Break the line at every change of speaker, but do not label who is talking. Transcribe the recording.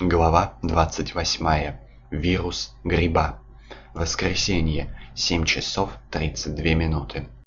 глава двадцать восьмая. Вирус гриба. Воскресенье. Семь часов тридцать две минуты.